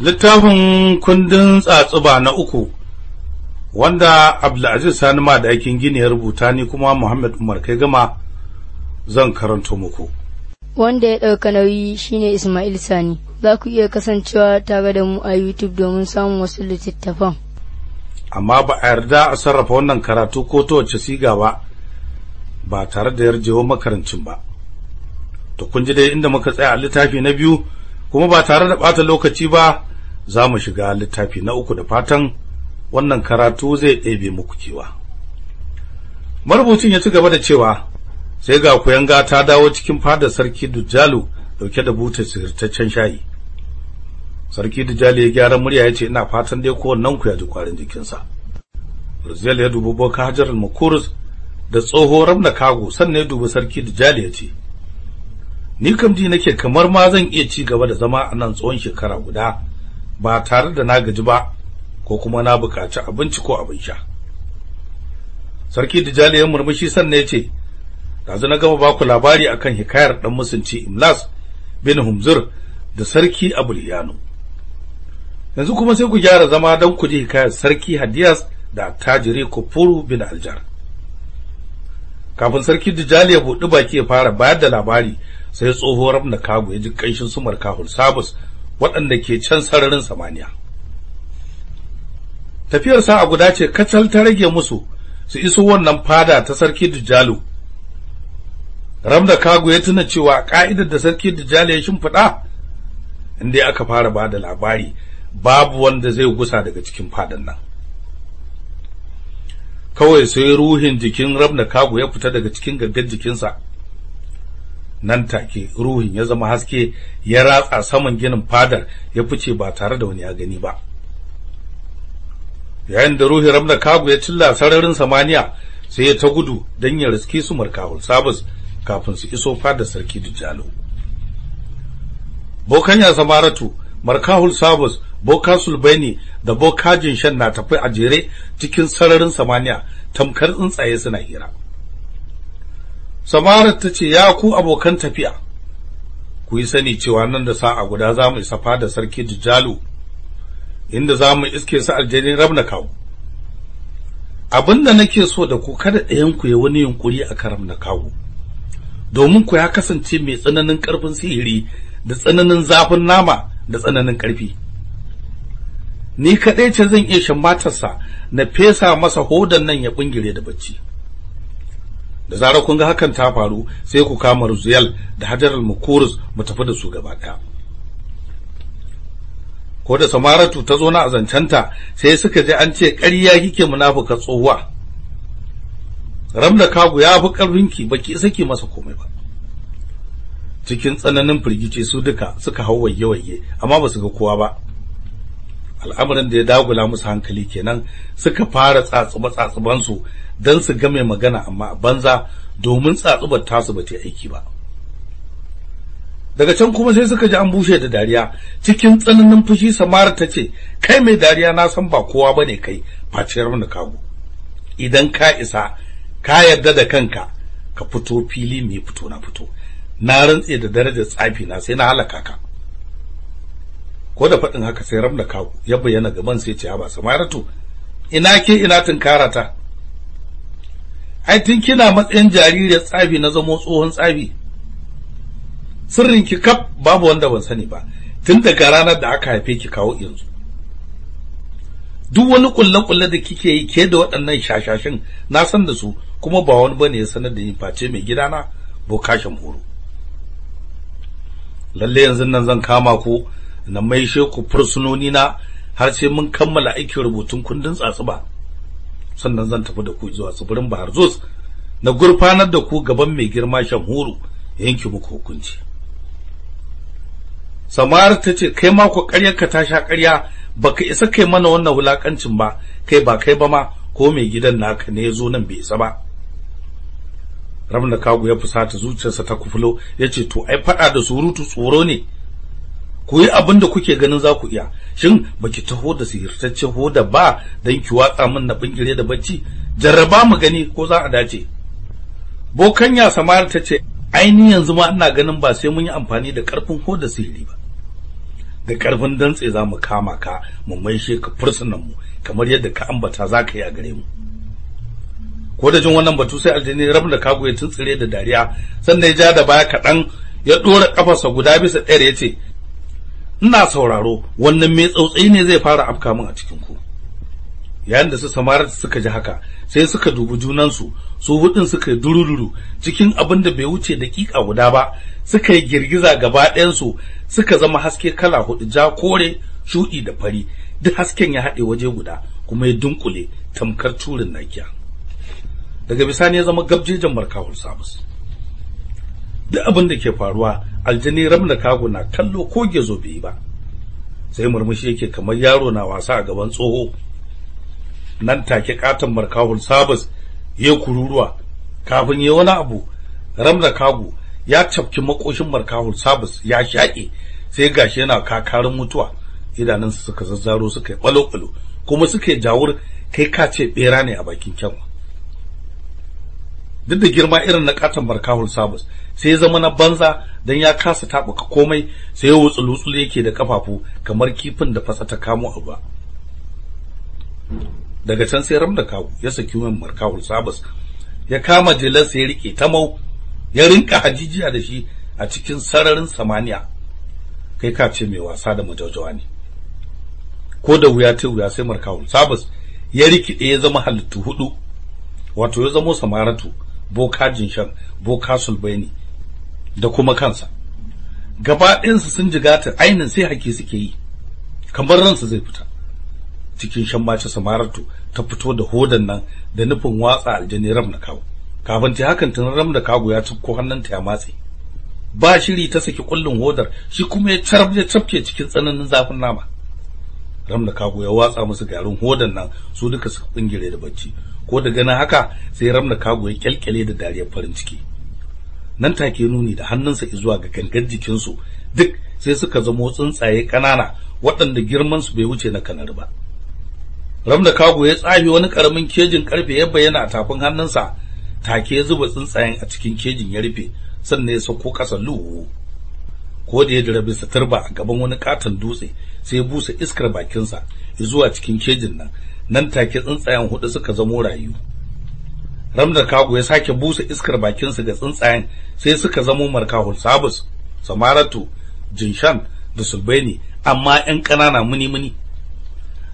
littafin kundin tsatsuba na uku wanda Abdulaziz Sani ma da aikin gini ya rubuta ni kuma Muhammad Umar kai gama zan karanto muku. Wanda ya ɗauka nauyi shine Ismail Sani. Za ku iya kasancewa tare da mu a YouTube domin samun wasu littattafan. Amma ba a yarda a sarrafa wannan karatu ko ta wacce siga ba, ba tare da yarjewar makarancin ba. To kun ji dai inda muka tsaya a littafi na biyu, kuma ba tare da ɓata lokaci ba, za mu shiga littafi na uku da fatan wannan karatu zai ɗebe muku kewa. Marubucin ya ci gaba da cewa, sai ga kuyanga ta dawo cikin fadar sarki Dujjalu ɗauke da butar sirtaccen shayi. Sarki Dujjalu ya gyara murya ya ce ina fatan dai kowannen ku ya ji kwarin jikinsa. Rizal ya dubi Boka Hajar al-Makurus da tsoho Ramna Kago sannan ya dubi sarki Dujjalu ya ce, Ni kam ji nake kamar ma zan iya ci gaba da zama a nan tsawon shekara guda ba tare da na gaji ba ko kuma na buƙaci abinci ko abin sha. Sarki Dujjalu ya murmushi sannan ya yanzu na gama baku labari akan hikayar dan musunci Imlas bin Humzur da sarki Abuliyanu yanzu kuma sai ku gyara zama don ku ji hikayar sarki Hadiyas da tajiri Kufuru bin Aljar. Kafin sarki Dijali ya buɗi baki ya fara bayar da labari sai tsohuwar Rabna Kago ya ji kanshin su Markahul Sabus waɗanda ke can sararin samaniya. Tafiyar sa'a guda ce kacal ta rage musu su iso wannan fada ta sarki Dijalu Ramda Kago ya tuna cewa ka'idar da sarki Dajjal ya shimfiɗa inda aka fara ba da labari babu wanda zai gusa daga cikin fadan nan. Kawai sai ruhin jikin Ramda Kago ya fita daga cikin gaggar jikinsa. Nan take ruhin ya zama haske ya ratsa saman ginin fadar ya fice ba tare da wani ya gani ba. Yayin da ruhin Ramda Kago ya cilla sararin samaniya sai ya ta gudu don ya riske su markahul sabus kafin su iso fadar sarki Dujjalo. Bokanya Samaratu, Markahul Sabus, Boka Sulbani da Boka Jinshan na tafi a jere cikin sararin samaniya tamkar tsuntsaye suna hira. Samarat ta ce, Ya ku abokan tafiya, ku yi sani cewa nan da sa'a guda za mu isa fadar sarki Dujjalo, inda za mu iske su aljanin rabna kawo. Abin da nake so da ku kada ɗayanku ya wani yunkuri a karam na kawo. Domin ku ya kasance mai tsananin ƙarfin sihiri da tsananin zafin nama da tsananin ƙarfi. Ni kaɗai ce zan iya shan matarsa na fesa masa hodan nan ya ɓungire da bacci. Da zarar kun ga hakan ta faru sai ku kama Ruziyal da Hajar al-Mukurus mu tafi da su gaba ɗaya. Ko da Samaratu ta zo na azancanta sai suka ji an ce ƙarya kike munafuka tsohuwa. Ramda kagu ya fi ƙarfinki baki saki masa komai ba. Cikin tsananin firgice su duka suka hau waye amma ba su ga kowa ba. Al'amarin da ya dagula musu hankali kenan suka fara tsatsuba tsatsuban su dan su ga mai magana amma banza domin tsatsubar tasu ba ta aiki ba. Daga can kuma sai suka ji an bushe da dariya. Cikin tsananin fushi samara ta ce kai mai dariya na san ba kowa ba ne kai face ramda kagu idan ka isa ka yarda da kanka ka fito fili mai fito na fito. Na rantse da darajar tsafi na sai na halaka ka. Ko da faɗin haka sai ramda kawo ya bayyana gaban sai ce ba samaratu ina ke ina tunkara ta ai tun kina matsayin jaririyar tsafi na zamo tsohon tsafi. Sirrin ki kaf babu wanda ban sani ba. Tun daga ranar da aka haife ki kawo yanzu. Duk wani kulle-kulle da kike yi ke da waɗannan shashashin na san da su. Kuma ba wani ba ne ya sanar da yin face mai gidana bokashin horo lalle yanzu nan zan kama ku na maishe ku fursunoni na har sai mun kammala aikin rubutun kundin tsatsuba. Sannan zan tafi da ku zuwa tsibirin Bahar Zos na gurfanar da ku gaban mai girma shan horo yanki muku hukunci. Samar ta ce kai ma ku ƙaryarka ta sha ƙarya baka isa kai mana wannan wulakancin ba kai ba kai ba ma ko mai gidan naka ne ya zo nan bai isa ba. Ramna Kagu ya fusata zuciyarsa ta kufulo ya ce to ai fada da surutu tsoro ne. Ku yi abin da kuke ganin za ku iya. Shin baki taho da sihirtacce hoda ba dan ki watsa min na bingire da bacci? Jarraba mu gani ko za a dace. Bokanya samara ta ce aini yanzu ma ina ganin ba sai mun yi amfani da ƙarfin hoda sihiri ba. Da ƙarfin dantse za mu kama ka mu maishe ka fursunan mu kamar yadda ka ambata za ka yi a gare mu. Ko da jin wannan batu sai aljini rabu da kago ya tuntsire da dariya. Sannan ya ja da baya kaɗan ya ɗora ƙafarsa guda bisa ɗaya ya ce ina sauraro wannan mai tsautsayi ne zai fara afka min a cikin ku. Yayin da su samara suka ji haka sai suka dubi junansu su hudun suka yi durururu cikin abin da bai wuce dakika guda ba suka yi girgiza gaba ɗayansu suka zama haske kala huɗu ja kore shuɗi da fari. Duk hasken ya haɗe waje guda kuma ya dunkule tamkar turin nakiya. Daga bisani ya zama gabjejen markawul sabus duk abin da ke faruwa aljani ramna kago na kallo ko gezo bai ba. Sai murmushi yake kamar yaro na wasa a gaban tsoho. Nan take katon markahul sabus ya kururuwa. Kafin ya wani abu ramna kago ya cafki makoshin markahul sabus ya shaƙe. Sai gashi yana kakarin mutuwa. Idanunsa suka zazzaro suka yi balo-balo kuma suka yi jawur kai ka ce bera ne a bakin kyanwa. Duk da girma irin na katon barkahul sabus sai ya zama na banza dan ya kasa tabuka komai sai ya wutsul wutsul yake da kafafu kamar kifin da fasa ta kamo a ruwa daga can sai ramda kawu ya saki min markahul sabus ya kama jelarsa ya riƙe tamau ya rinka hajijiya da shi a cikin sararin samaniya. Kai ka ce mai wasa da majaujawa ne. Ko da wuya ta wuya sai markahul sabus ya rikide ya zama halittu huɗu wato ya zamo samaratu boka jinshan boka sulbaini da kuma kansa. Gaba ɗayansu sun jigata ainin sai hake suke yi. Kamar ransu zai fita. Cikin shan mace samaratu ta fito da hodan nan da nufin watsa aljani ram na kawo. Kafin ta hakan tun ram da kago ya tufko hannunta ya matse. Ba shiri ta saki kullun hodar shi kuma ya carbe cafke cikin tsananin zafin nama. Ram da kago ya watsa musu garin hodan nan su duka suka bingire da bacci. Ko da ganin haka sai ramna kago ya kyalkyale da dariyar farin ciki. Nan take nuni da hannunsa zuwa ga gangar jikinsu duk sai suka zamo tsuntsaye ƙanana waɗanda girman su bai wuce na kanar ba. Ramna kago ya tsafe wani ƙaramin kejin ƙarfe ya bayyana a tafin hannunsa take ya zuba tsuntsayen a cikin kejin ya rufe sannan ya sauko ƙasa luhu ko da ya dira bisa turba a gaban wani katon dutse sai ya busa iskar bakinsa zuwa cikin kejin nan nan take tsuntsayen huɗu suka zamo rayu. Ramdar kago ya sake busa iskar bakinsa ga tsuntsayen sai suka zamo markahul sabus samaratu jinshan da sulbaini amma yan ƙanana muni muni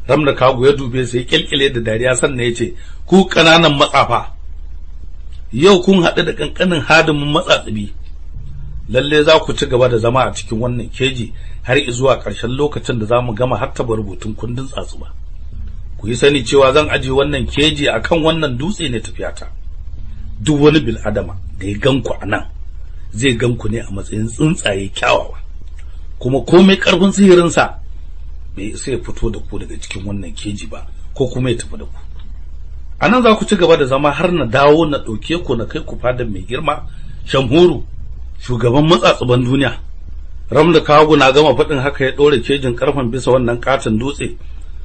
ramdar kago ya dube sai kilkile da dariya sannan ya ce ku ƙananan matsafa yau kun haɗu da ƙanƙanin hadimin matsatsibi lalle za ku ci gaba da zama a cikin wannan keji har zuwa ƙarshen lokacin da za mu gama hattaba rubutun kundin tsatsuba ku yi sani cewa zan aje wannan keji akan wannan dutse ne tafiyata. Duk wani bil adama da ya ganku a nan zai ganku ne a matsayin tsuntsaye kyawawa. Kuma komai ƙarfin sihirinsa bai sai fito da ku daga cikin wannan keji ba ko kuma ya tafi da ku. A nan za ku ci gaba da zama har na dawo na ɗauke ku na kai ku fadan mai girma shamhuru shugaban matsatsuban duniya. Ramda kawo na gama faɗin haka ya ɗora kejin karfan bisa wannan katon dutse.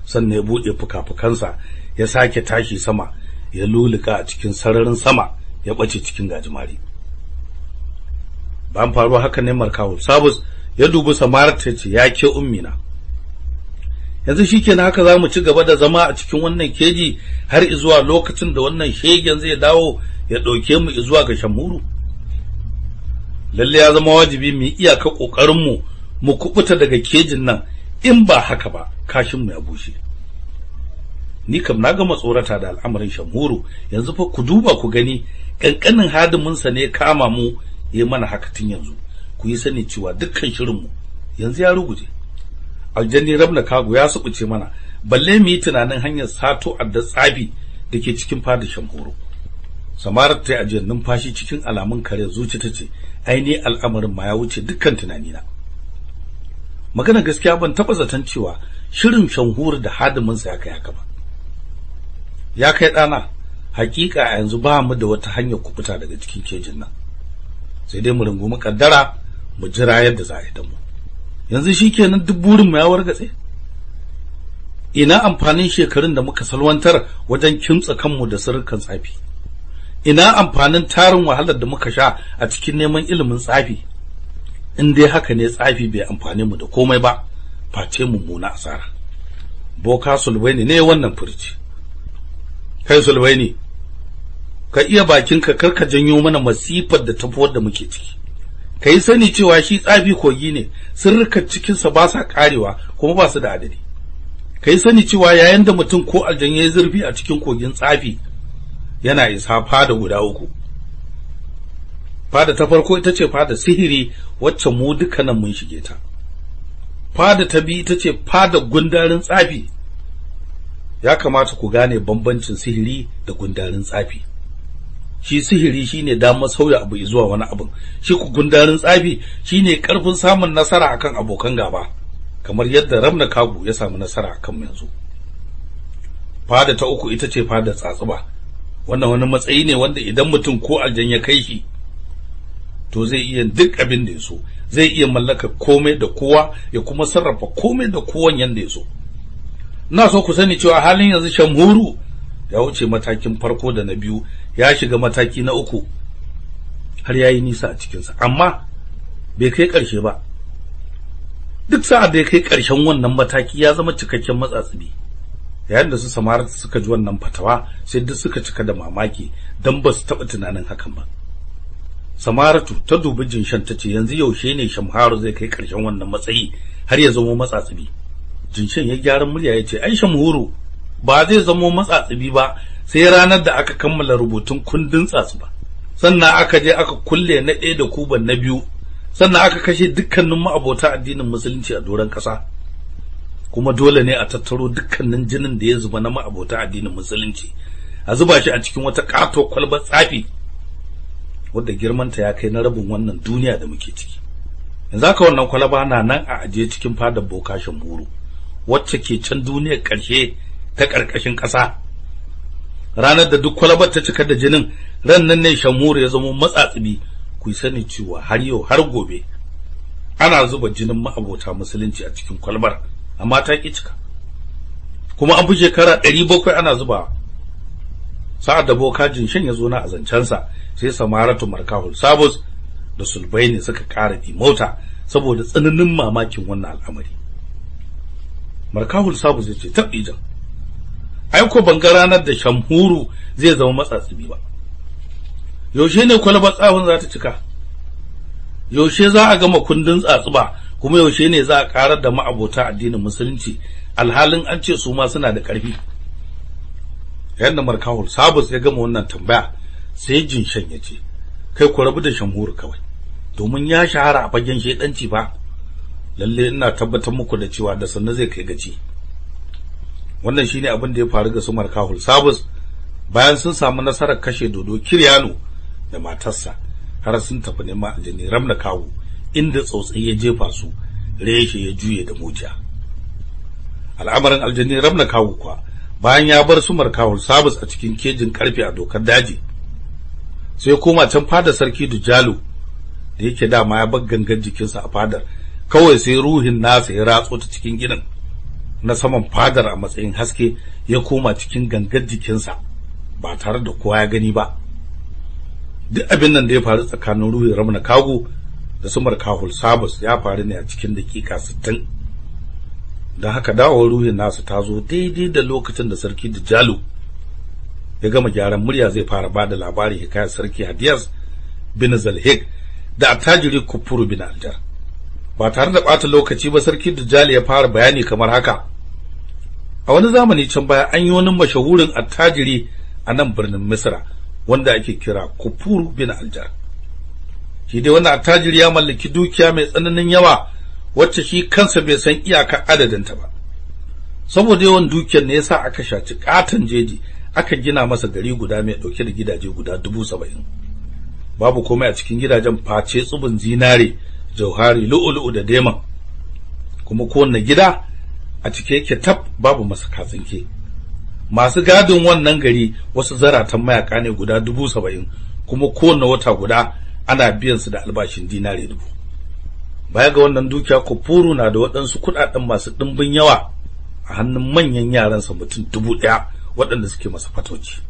Sannan ya buɗe fuka-fukansa ya sake tashi sama ya luluka a cikin sararin sama ya ɓace cikin gajimare. Ban faruwa haka ne markawul sabus ya dubi samarar ta ce ya ke ummina yanzu shikenan haka za mu ci gaba da zama a cikin wannan keji har zuwa lokacin da wannan shegen zai dawo ya ɗauke mu zuwa ga shamuru? Lalle ya zama wajibi mu iyaka ƙoƙarinmu mu kubuta daga kejin nan in ba haka ba kashin mu ya bushe. Ni kam na gama tsorata da al'amarin shamhuru yanzu fa ku duba ku gani kankanin hadimin sa ne kama mu yayi mana haka tun yanzu. Ku yi sani cewa dukkan shirin mu yanzu ya ruguje. Aljanni rabna kago ya subuce mana. Balle mu yi tunanin hanyar sato adda tsabi da ke cikin faɗin shamhuru samarar ta ajiyar numfashi cikin alamun kare zuci ta ce aini al'amarin ma ya wuce dukkan tunanina. Magana gaskiya ban taba zaton cewa shirin shanhur da hadiminsa ya kai ba. Ya kai ɗana hakika a yanzu ba mu da wata hanyar kubuta daga cikin kejin nan. Sai dai mu rungumi kaddara mu jira yadda za a yi da mu. Yanzu shikenan duk burin mu ya wargatse. Ina amfanin shekarun da muka salwantar wajen kimtsa kanmu da sirrukan tsafi? Ina amfanin tarin wahalar da muka sha a cikin neman ilimin tsafi? In dai haka ne tsafi bai amfane mu da komai ba face mummuna asara. Boka sulwaini ne wannan furci kai sulwaini ka iya bakinka kar ka janyo mana masifar da tafi wadda muke ciki. Ka yi sani cewa shi tsafi kogi ne sirrukan cikinsa ba sa karewa kuma ba su da adadi. Ka yi sani cewa yayin da mutum ko aljan ya zurfi a cikin kogin tsafi yana isa fada guda uku. Fada ta farko ita ce fada sihiri wacce mu dukkanin mun shige ta. Fada ta biyu ita ce fada gundarin tsafi. Ya kamata ku gane bambancin sihiri da gundarin tsafi. Shi sihiri shine damar sauya abu zuwa wani abin shi ku gundarin tsafi shine ƙarfin samun nasara akan abokan gaba kamar yadda ramna kagu ya samu nasara akan yanzu. Fada ta uku ita ce fada tsatsuba. Wannan wani matsayi ne wanda idan mutum ko aljan ya kai shi to zai iya duk abin da ya so. Zai iya mallaka komai da kowa ya kuma sarrafa komai da kowan yanda ya so. Ina so ku sani cewa halin yanzu shamhuru ya wuce matakin farko da na biyu ya shiga mataki na uku har yayi nisa a cikinsa. Amma bai kai ƙarshe ba. Duk sa'ad da ya kai ƙarshen wannan mataki ya zama cikakken matsatsibi yayin da su samara suka ji wannan fatawa sai duk suka cika da mamaki don ba su taɓa tunanin hakan ba. Samaratu ta dubi jinshan ta ce yanzu yaushe ne shamharu zai kai ƙarshen wannan matsayi har ya zama matsatsibi jinshan ya gyara murya ya ce ai shamhuru ba zai zamo matsatsibi ba sai ranar da aka kammala rubutun kundin tsatsu ba. Sannan aka je aka kulle na ɗaya da kuban na biyu. Sannan aka kashe dukkanin ma'abota addinin musulunci a doron ƙasa. Kuma dole ne a tattaro dukkanin jinin da ya zuba na ma'abota addinin musulunci. A zuba shi a cikin wata ƙato kwalbar tsafi. Wadda girmanta ya kai na rabin wannan duniya da muke ciki. Yanzu haka wannan kwalaba na nan a ajiye cikin fadar bokashin buru wacce ke can duniyar ƙarshe ta ƙarƙashin ƙasa. Ranar da duk kwalabar ta cika da jinin ran nan ne shamuru ya zama matsatsibi ku sani cewa har yau har gobe ana zuba jinin ma'abota musulunci a cikin kwalbar amma ta ki cika. Kuma an fi shekara ɗari bakwai ana zuba sa'ad da boka jinshin ya zo na azancensa sai samaratu markahul sabus da sulbaini suka ƙara mota saboda tsananin mamakin wannan al'amari. Markahul sabus ya ce tabbijan ai ko ban ga ranar da shamhuru zai zama matsatsibi ba. Yaushe ne kwalbar tsafin za ta cika? Yaushe za a gama kundin tsatsuba? Kuma yaushe ne za a karar da ma'abota addinin musulunci? Alhalin an ce su ma suna da ƙarfi. Yadda markahul sabus ya gama wannan tambaya sai jinshan ya ce kai ku rabu da shamhuru kawai domin ya shahara a fagen shedanci ba lalle ina tabbatar muku da cewa da sannu zai kai gaci. Wannan shine abin da ya faru ga su markahul sabus bayan sun samu nasarar kashe dodo kiryano da matarsa har sun tafi neman aljani ramna kawu inda tsautsayi ya jefa su reshe ya juye da mujiya. Al'amarin aljani ramna kawu kuwa bayan ya bar su markahul sabus a cikin kejin ƙarfe a dokar daji sai koma can fada sarki dujalu da yake dama ya bar gangan jikinsa a fadar. Kawai sai ruhin nasa ya ratso ta cikin gidan na saman fadar a matsayin haske ya koma cikin gangar jikinsa ba tare da kowa ya gani ba. Duk abin nan da ya faru tsakanin ruhin ramna kago da su markahul sabus ya faru ne a cikin dakika 60 don haka dawowar ruhin nasu ta zo daidai da lokacin da sarki Dijalu ya gama gyaran murya zai fara ba da labarin hikayar sarki Hadiyas bin Zalhik da attajiri Kufuru bin Aljar. Ba tare da ɓata lokaci ba sarki Dajjal ya fara bayani kamar haka. A wani zamani can baya an yi wani mashahurin attajiri a nan birnin Misra wanda ake kira Kufuru bin Aljar. Shi dai wannan attajiri ya mallaki dukiya mai tsananin yawa wacce shi kansa bai san iyakar adadinta ba. Saboda yawan dukiyar ne yasa aka shaci katon jeji aka gina masa gari guda mai ɗauke da gidaje guda dubu saba'in. Babu komai a cikin gidajen face tsubin zinare jauhari lu'ulu'u da deman. Kuma kowanne gida a cike yake tab babu masa katsinke. Masu gadin wannan gari wasu zaratan mayaka ne guda dubu saba'in kuma kowanne wata guda ana biyan su da albashin dinare dubu. Baya ga wannan dukiya kufuru na da waɗansu kuɗaɗen masu ɗimbin yawa a hannun manyan yaransa mutum dubu ɗaya. Waɗanda suke masa fatoci.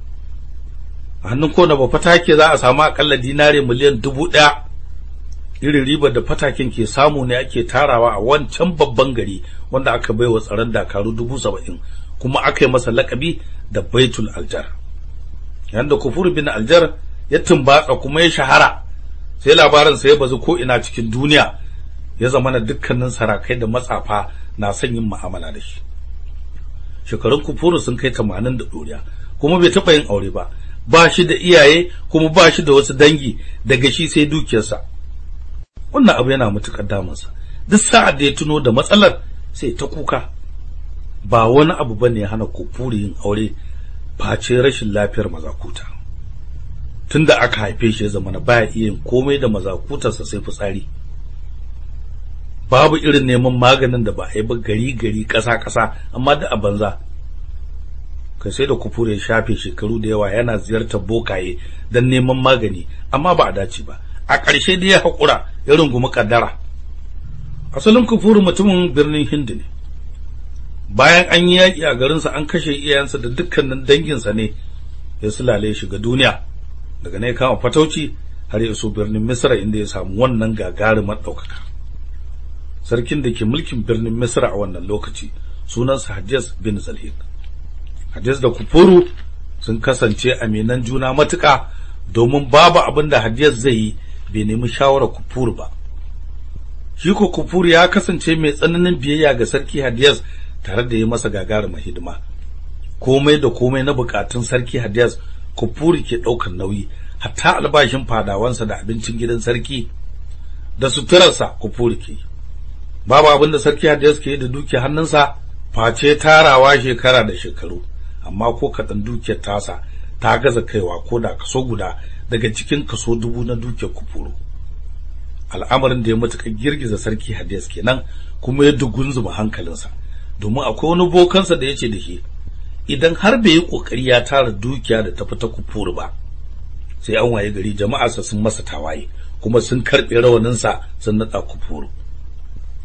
A hannun kowane ba fatake za a samu akalla dinare miliyan dubu ɗaya. Irin ribar da fataken ke samu ne ake tarawa a wancan babban gari wanda aka bai wa tsaron dakaru dubu saba'in kuma aka yi masa lakabi da baitul aljar. Yanda kufur bin aljar ya tumbatsa kuma ya shahara sai labarin sa ya bazu ko ina cikin duniya ya zama na dukkanin sarakai da matsafa na son yin mu'amala da shi. Shekarun kufuru sun kai tamanin da ɗoriya kuma bai taɓa yin aure ba. Ba shi da iyaye kuma ba shi da wasu dangi daga shi sai dukiyarsa. Wannan abu yana matuƙar damunsa. Duk sa'ad da ya tuno da matsalar sai ta kuka. Ba wani abu ba ne ya hana kufuru yin aure face rashin lafiyar mazakuta. Tunda aka haife shi ya zama na baya iya yin komai da mazakutarsa sai fitsari. Babu irin neman maganin da ba a yi ba gari gari ƙasa ƙasa amma da a banza. Kai sai da kufur ya shafe shekaru da yawa yana ziyartar bokaye don neman magani amma ba a dace ba. A ƙarshe da ya haƙura ya rungumi ƙaddara. Asalin kufuru mutumin birnin hindi ne. Bayan an yi yaƙi a garinsa an kashe iyayensa da dukkanin danginsa ne ya sulale shiga duniya. Daga ne kama fatauci har ya iso birnin misra inda ya samu wannan gagarumar ɗaukaka. Sarkin da ke mulkin birnin misra a wannan lokaci sunansa hajjaz bin zalhid hajjaz da kufuru sun kasance aminan juna matuƙa domin babu abin da hajjaz zai yi bai nemi shawarar kufuru ba. Shi ko kufuru ya kasance mai tsananin biyayya ga sarki hajjaz tare da yi masa gagarumar hidima. Komai da komai na bukatun sarki hajjaz kufuru ke ɗaukar nauyi hatta albashin fadawansa da abincin gidan sarki da suturarsa kufuru ke babu abin da sarki Hadiyas ke da dukiya hannunsa face tarawa shekara da shekaru. Amma ko kaɗan dukiyar tasa ta gaza kaiwa ko da kaso guda daga cikin kaso dubu na dukiyar kufuru. Al'amarin da ya matuƙa girgiza sarki Hadiyas kenan kuma ya dugunzuma hankalinsa. Domin akwai wani bokansa da ya ce da shi idan har bai yi ƙoƙari ya tara dukiya da ta fita kufuru ba sai an waye gari jama'arsa sun masa tawaye kuma sun karɓe rawaninsa sun naɗa kufuru.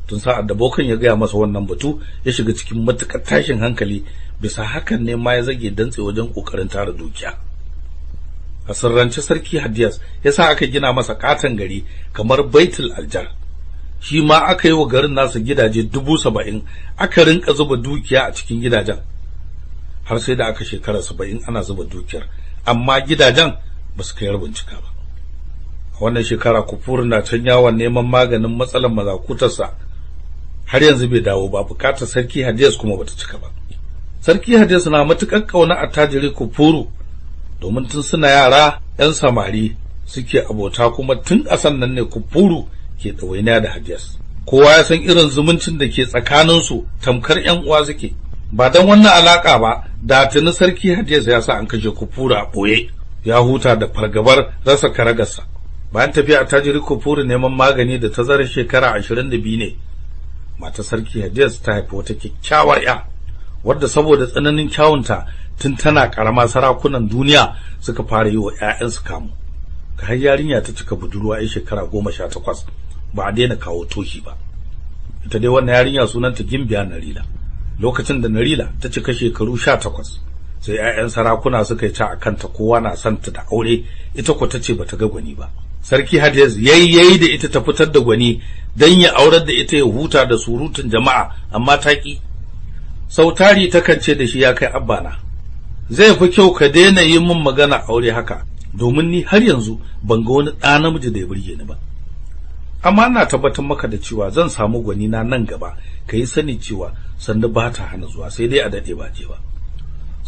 Tun sa'ad da bokan ya gaya masa wannan batu ya shiga cikin matuƙar tashin hankali bisa hakan ne ma ya zage dantse wajen ƙoƙarin tara dukiya. A sirrance sarki hadiyas ya sa aka gina masa katon gari kamar baitul aljar shi ma aka yi wa garin nasa gidaje dubu saba'in aka rinka zuba dukiya a cikin gidajen. Har sai da aka shekara saba'in ana zuba dukiyar amma gidajen ba su kai bincika ba. A wannan shekara kufur na can yawon neman maganin matsalar mazakutarsa har yanzu bai dawo ba buƙatar sarki Hadiyas kuma bata cika ba. Sarki Hadiyas na matuƙar ƙauna attajiri kufuru domin tun suna yara yan samari suke abota kuma tun a sannan ne kufuru ke ɗawainiya da Hadiyas. Kowa ya san irin zumuncin da ke tsakanin su tamkar yan uwa suke. Ba dan wannan alaka ba da tuni sarki Hadiyas ya sa an kashe kufuru a ɓoye ya huta da fargabar rasa karagarsa. Bayan tafiya attajiri kufuru neman magani da tazarar shekara ashirin da biyu ne matar sarki Hadiyas ta haifi wata kyakkyawar ya wadda saboda tsananin kyawunta tun tana karama sarakunan duniya suka fara yi wa ƴaƴansu kamu. Ka har yarinya ta cika budurwa ai shekara goma sha takwas ba a daina kawo toki ba. Ita dai wannan yarinya sunanta Gimbiya Narila. Lokacin da Narila ta cika shekaru sha takwas sai ƴaƴan sarakuna suka yi ta akanta kowa na son ta da aure ita ko tace bata ga gwani ba. Sarki Hadiyaz yayyayi da ita ta fitar da gwani dan ya aurar da ita ya huta da surutun jama'a amma ta ki sautari takan ce da shi ya kai abbana zai fi kyau ka daina yin min magana aure haka domin ni har yanzu ban ga wani ɗa namiji da ya burge ni ba. Amma ina tabbatar maka da cewa zan samu gwani na nan gaba ka yi sani cewa sanda ba ta hana zuwa sai dai a daɗe ba je ba.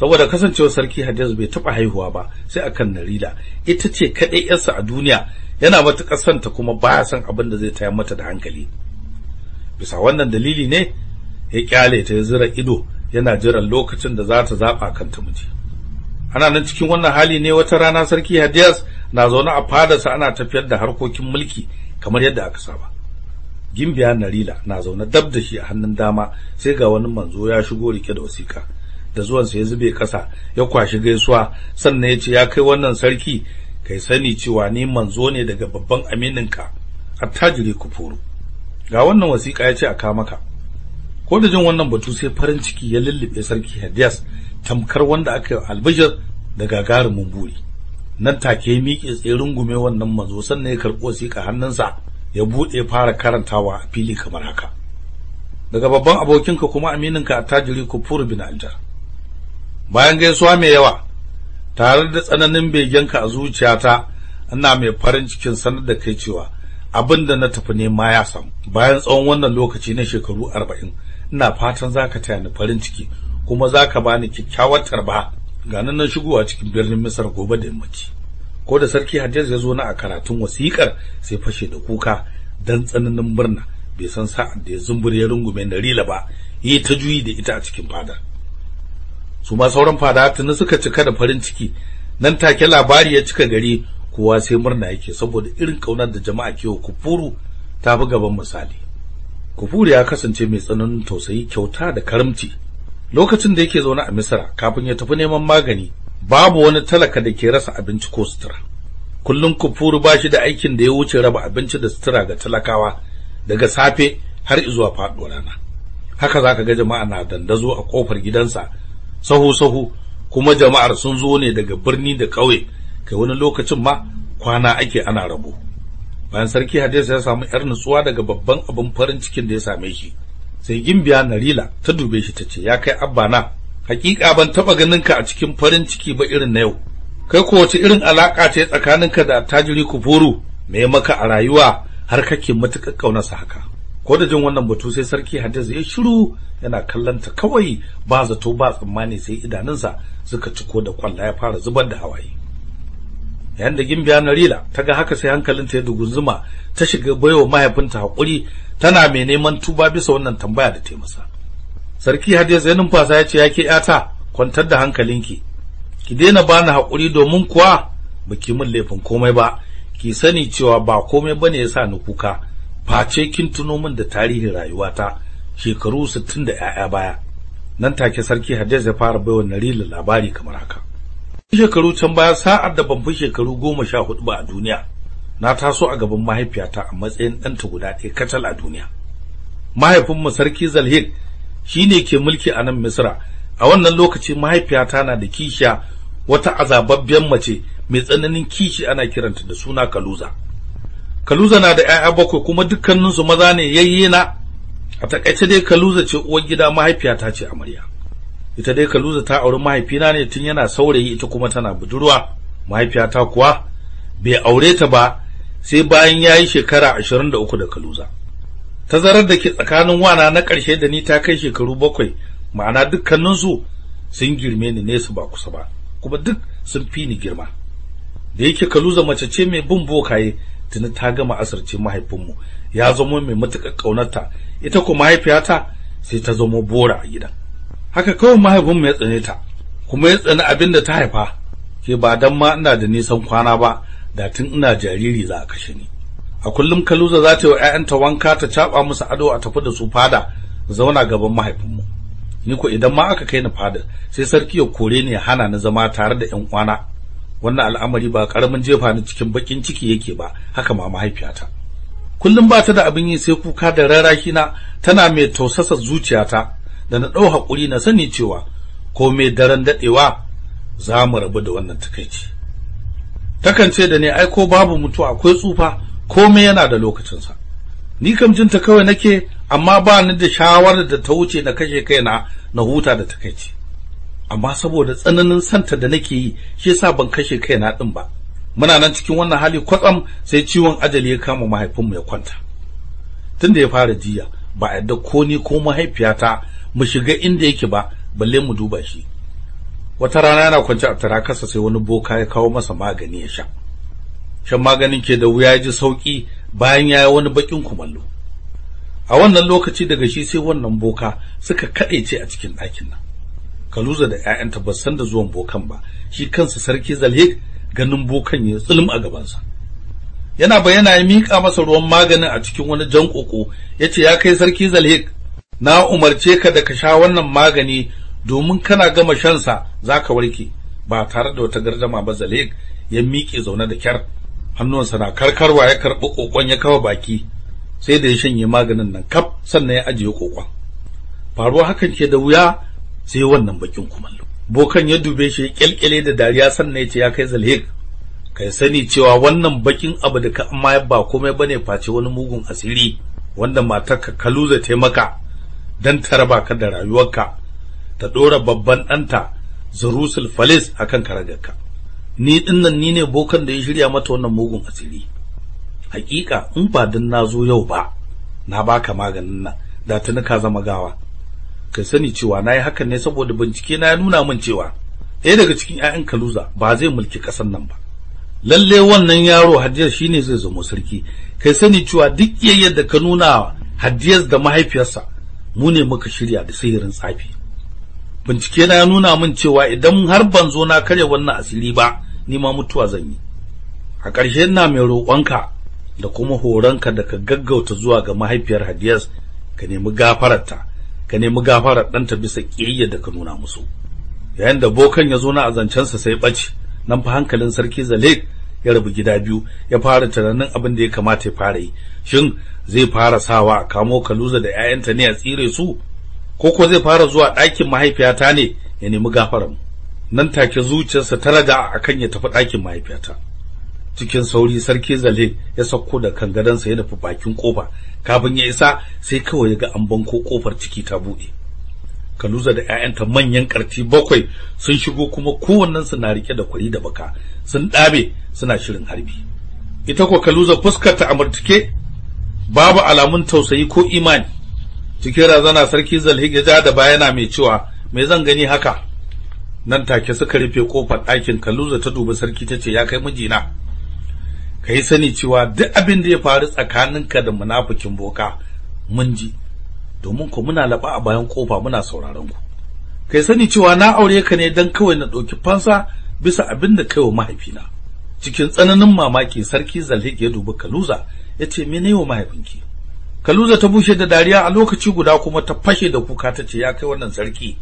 Saboda kasancewar sarki Hadiyaz bai taɓa haihuwa ba sai akan Narila ita ce kaɗai yarsa a duniya yana matuƙar santa kuma baya son abin da zai tayar mata da hankali. Bisa wannan dalili ne ya ƙyale ta ya zira ido yana jiran lokacin da za ta zaɓa kanta miji. Ana nan cikin wannan hali ne wata rana sarki Hadiyas na zaune a fadarsa ana tafiyar da harkokin mulki kamar yadda aka saba. Gimbiya Narila na zaune dab da shi a hannun dama sai ga wani manzo ya shigo riƙe da wasiƙa. Da zuwansa ya zube ƙasa ya kwashi gaisuwa. Sannan ya ce ya kai wannan sarki kai sani cewa ni manzo ne daga babban amininka attajiri kufuru. Ga wannan wasiƙa ya ce a kawo maka. Ko da jin wannan batu sai farin ciki ya lullube sarki Hadiyas tamkar wanda aka yi albishir da gagarumin buri. Nan take ya miƙe tserin gume wannan manzo sannan ya karɓi wasiƙa hannunsa ya buɗe fara karantawa a fili kamar haka. Daga babban abokinka kuma amininka attajiri kufur bin aljar. Bayan gaisuwa mai yawa tare da tsananin begenka a zuciyata ina mai farin cikin sanar da kai cewa abin da na tafi nema ya samu. Bayan tsawon wannan lokaci na shekaru arba'in ina fatan zaka taya ni farin ciki kuma zaka bani kyakkyawar tarba. Ga nan shigowa cikin birnin Misar gobe da yammaci. Ko da sarki Hajjaj ya zo na a karatun wasikar sai fashe da kuka dan tsananin murna. Bai san sa'ad da ya zumbur ya rungume Narila ba yi ta juyi da ita a cikin fadar. Su ma sauran fada tuni suka cika da farin ciki. Nan take labari ya cika gari kowa sai murna yake saboda irin ƙaunar da jama'a ke kufuru ta fi gaban misali. Kufuru ya kasance mai tsananin tausayi kyauta da karamci. Lokacin da yake zaune a Misra kafin ya tafi neman magani babu wani talaka da ke rasa abinci ko sutura. Kullum kufuru ba shi da aikin da ya wuce raba abinci da sutura ga talakawa daga safe har zuwa faɗuwar rana. Haka zaka ga jama'a na dandazo a ƙofar gidansa sahu sahu kuma jama'ar sun zo ne daga birni da ƙauye. Kai wani lokacin ma kwana ake ana rabo. Bayan sarki Hadisa ya samu yar nutsuwa daga babban abin farin cikin da ya same shi sai gimbiya Narila ta dube shi tace ya kai abba na hakika ban taba ganin ka a cikin farin ciki ba irin na yau. Kai ko wace irin alaka ce tsakaninka da tajiri kufuru? Me maka a rayuwa har kake matuƙar kaunarsa haka? Ko da jin wannan batu sai sarki Hadisa ya shiru yana kallanta kawai ba zato ba tsammani sai idanunsa suka ciko da kwalla ya fara zubar da hawaye. Yayin da gimbiya Narila ta ga haka sai hankalinta ya dugunzuma ta shiga baiwa mahaifinta haƙuri tana mai neman tuba bisa wannan tambaya da ta masa. Sarki Hadiza ya numfasa ya ce yake yata kwantar da hankalinki. Ki daina bani haƙuri domin kuwa baki min laifin komai ba. Ki sani cewa ba komai ba ne yasa ni kuka. Face kin tuno min da tarihin rayuwata shekaru 60 da 'ya'ya baya. Nan take sarki Hadiza ya fara baiwa Narila labari kamar haka. Shekaru can baya sa'ar da ban fi shekaru goma sha huɗu ba a duniya na taso a gaban mahaifiyata a matsayin ɗanta guda ɗaya kacal a duniya. Mahaifinmu sarki zalhid shi ne ke mulki a nan misra a wannan lokaci mahaifiyata na da kishiya wata azababbiyan mace mai tsananin kishi ana kiranta da suna kaluza. Kaluza na da 'ya'ya bakwai kuma dukkaninsu maza ne yayyena a taƙaice dai kaluza ce uwar gida mahaifiyata ce amarya. Ita dai Kaluza ta auri mahaifina ne tun yana saurayi ita kuma tana budurwa. Mahaifiyata kuwa bai aure ta ba sai bayan yayi shekara 23 da Kaluza. Tazarar da ke tsakanin wana na ƙarshe da ni ta kai shekaru bakwai ma'ana dukkanin su sun girme ni nesa ba kusa ba kuma duk sun fi ni girma. Da yake Kaluza mace ce mai bin bokaye tuni ta gama asirce mahaifinmu. Ya zama mai matuƙar ƙaunarta. Ita kuma mahaifiyata sai ta zama bora a gidan. Haka kawai mahaifinmu ya tsane ta kuma ya tsani abin da ta haifa. Ke ba dan ma ina da nisan kwana ba da tun ina jariri za a kashe ni. A kullum kaluza za ta yi wa ƴaƴanta wanka ta caba musu ado a tafi da su fada zauna gaban mahaifinmu. Ni ko idan ma aka kai ni fada sai sarki ya kore ni ya hana ni zama tare da ƴan uwana. Wannan al'amari ba ƙaramin jefa ni cikin bakin ciki yake ba haka ma mahaifiyata kullum ba ta da abin yi sai kuka da raraki na tana mai tausasa zuciyata da na ɗau haƙuri na sani cewa ko mai daren daɗewa za mu rabu da wannan takaici. Takan ce da ni ai ko babu mutuwa akwai tsufa komai yana da lokacinsa. Ni kam jinta kawai nake amma ba ni da shawarar da ta wuce na kashe kaina na huta da takaici. Amma saboda tsananin santa da nake yi shi yasa ban kashe kaina ɗin ba. Muna nan cikin wannan hali kwatsam sai ciwon ajali ya kama mahaifinmu ya kwanta. Tunda ya fara jiya ba a yadda ko ni ko mahaifiyata mu shiga inda yake ba balle mu duba shi wata rana yana kwance a tarakarsa sai wani boka ya kawo masa magani ya sha shan maganin ke da wuya ya ji sauƙi bayan ya yi wani bakin kumallo a wannan lokaci daga shi sai wannan boka suka kadaice a cikin ɗakin nan kaluza da ƴaƴanta ba san da zuwan bokan ba. Shi kansa sarki zalhik ganin bokan ya tsulum a gabansa. Yana bayyana ya mika masa ruwan maganin a cikin wani jan koko ya ce ya kai sarki zalhik na umarce ka da ka sha wannan magani domin kana gama shansa za ka warke. Ba tare da wata gardama ba zalik ya miƙe zaune da kyar. Hannunsa na karkarwa ya karɓi ƙoƙon ya kawo baki. Sai da ya shanye maganin nan kaf sannan ya ajiye kokon faruwa hakan ke da wuya sai wannan bakin kumallo. Bokan ya dube shi kyalkyale da dariya sannan ya ce ya kai zalhik kai sani cewa wannan bakin abu da ka amma ba komai ba ne face wani mugun asiri wanda matarka kaluza ta maka dan ta raba ka da rayuwarka ta dora babban ɗanta zarusul falis akan karagarka. Ni ɗin nan ni ne bokan da ya shirya mata wannan mugun asiri. Hakika in ba dan na zo yau ba na baka maganin nan da tuni ka zama gawa. Ka sani cewa na yi hakan ne saboda bincike na ya nuna min cewa ɗaya daga cikin 'ya'yan kaluza ba zai mulki ƙasar nan ba. Lalle wannan yaro hadiyar shine zai zama sarki. Kai sani cewa duk yayyar da ka nuna hadiyar da mahaifiyarsa mu ne muka shirya da sihirin tsafi. Bincike na ya nuna min cewa idan har ban zo na karya wannan asiri ba ni ma mutuwa zan yi. A ƙarshe ina mai roƙonka da kuma horonka da ka gaggauta zuwa ga mahaifiyar hadiyar ka nemi gafararta. Ka nemi gafarar ɗanta bisa ƙiyayya da ka nuna musu. Yayin da bokan ya zo na azancensa sai ɓace nan fa hankalin sarki zalek ya rabu gida biyu ya fara tunanin abin da ya kamata ya fara yi. Shin zai fara sawa kamo kaluza da 'ya'yanta ne a tsire su ko ko zai fara zuwa ɗakin mahaifiyata ne ya nemi gafarar nan take zuciyarsa ta raga akan ya tafi ɗakin mahaifiyata. Cikin sauri sarki zale ya sauko da kan gadonsa ya nufi bakin ƙofa. Kafin ya isa sai kawai ya ga an banko ƙofar ciki ta buɗe. Kaluza da ƴaƴanta manyan ƙarti bakwai sun shigo kuma kowannen su na riƙe da kwari da baka. Sun ɗabe suna shirin harbi. Ita ko kaluza fuskar ta amurtuke babu alamun tausayi ko imani. Cikin razana sarki zalhig ya ja da bayana mai cewa me zan gani haka? Nan take suka rufe ƙofar ɗakin kaluza ta dubi sarki ta ce ya kai mijina. Ka yi sani cewa duk abin da ya faru tsakaninka da munafikin boka mun ji. Domin ku muna laba a bayan ƙofa muna sauraron ku. Kai sani cewa na aure ka ne dan kawai na ɗauki fansa bisa abin da kai wa mahaifina. Cikin tsananin mamaki sarki zalhik ya dubi kaluza ya ce me ne wa mahaifinki? Kaluza ta bushe da dariya a lokaci guda kuma ta fashe da kuka ta ce ya kai wannan sarki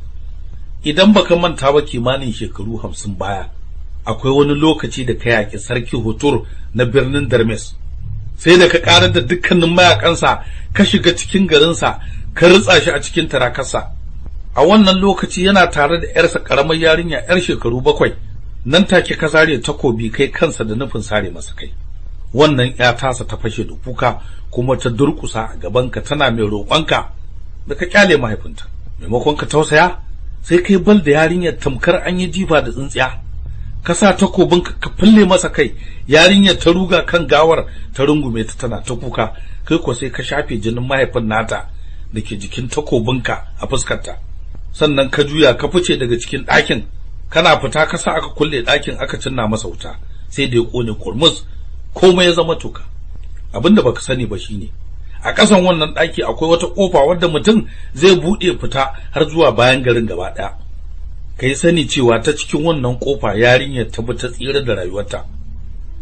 idan baka manta ba kimanin shekaru hamsin baya akwai wani lokaci da ka yaƙi sarki hutur na birnin darmes. Sai da ka ƙarar da dukkanin mayakansa ka shiga cikin garinsa ka ritsa shi a cikin tarakarsa. A wannan lokaci yana tare da ‘yarsa ƙaramar yarinya ‘yar shekaru bakwai. Nan take ka sare takobi kai kansa da nufin sare masa kai. Wannan ‘ya tasa ta fashe da kuka kuma ta durƙusa a gabanka tana mai roƙonka da ka ƙyale mahaifinta. Maimakon ka tausaya sai kai bal da yarinyar tamkar an yi jifa da tsintsiya. Ka sa takobin ka fille masa kai yarinyar ta ruga kan gawar ta rungume ta tana ta kuka kai ko sai ka shafe jinin mahaifin nata da ke jikin takobinka a fuskarta. Sannan ka juya ka fice daga cikin ɗakin kana fita ka sa aka kulle ɗakin aka cinna masa wuta sai da ya ƙone kurmus komai ya zama toka. Abinda baka sani ba shine a ƙasan wannan ɗaki akwai wata ƙofa wadda mutum zai buɗe fita har zuwa bayan garin gaba ɗaya. Kai sani cewa ta cikin wannan ƙofa yarinyar ta bi ta tsira da rayuwarta.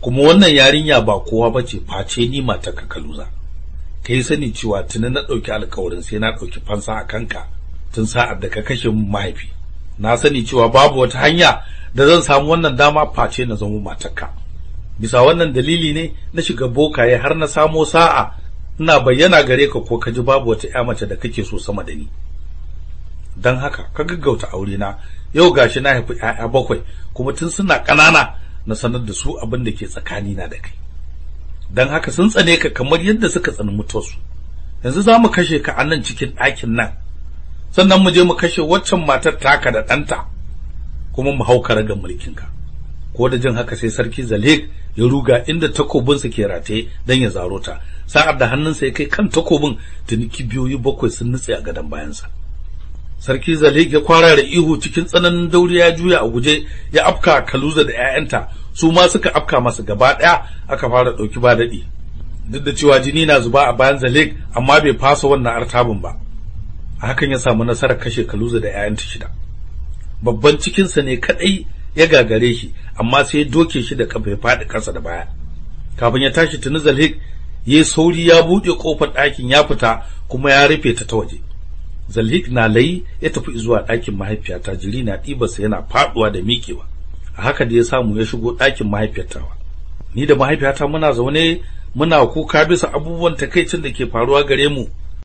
Kuma wannan yarinya ba kowa bace face ni mata kakaluza kai sani cewa tuni na ɗauki alkawarin sai na ɗauki fansa a kanka tun sa'ar da ka kashe min mahaifi. Na sani cewa babu wata hanya da zan samu wannan dama face na zama matarka bisa wannan dalili ne na shiga bokaye har na samo sa'a ina bayyana gare ka ko ka ji babu wata ƴa mace da kake so sama da ni. Dan haka ka gaggauta aure na yau gashi na haifi ƴaƴa bakwai kuma tun suna ƙanana na sanar da su abin da ke tsakanina da kai. Dan haka sun tsane ka kamar yadda suka tsani mutuwarsu. Yanzu za mu kashe ka a nan cikin ɗakin nan. Sannan mu je mu kashe waccan matar taka da ɗanta kuma mu hau ga mulkinka. Ko da jin haka sai sarki zalek ya ruga inda takobinsa ke rataye dan ya zaro ta. Sa'ar da hannunsa ya kai kan takobin tuni kibiyoyi bakwai sun nutse a gadon bayansa. Sarki zalek ya kwara da ihu cikin tsananin dauriya ya juya a guje ya afka kaluza da 'ya'yanta. Su ma suka afka masa gaba ɗaya aka fara ɗauki ba daɗi. Duk da cewa jini na zuba a bayan zalek amma bai fasa wannan artabin ba. A hakan ya samu nasarar kashe kaluza da 'ya'yanta shida. Babban cikinsa ne kadai ya gagare shi amma sai ya doke shi da kafa ya faɗi ƙasa da baya. Kafin ya tashi tuni zalhik ya sauri ya buɗe ƙofar ɗakin ya fita kuma ya rufe ta ta waje. Zalhik na layi ya tafi zuwa ɗakin mahaifiyata jiri na ɗibarsa yana faɗuwa da miƙewa. A haka da ya samu ya shigo ɗakin mahaifiyatawa ni da mahaifiyata muna zaune muna kuka bisa abubuwan takaicin da ke faruwa gare mu.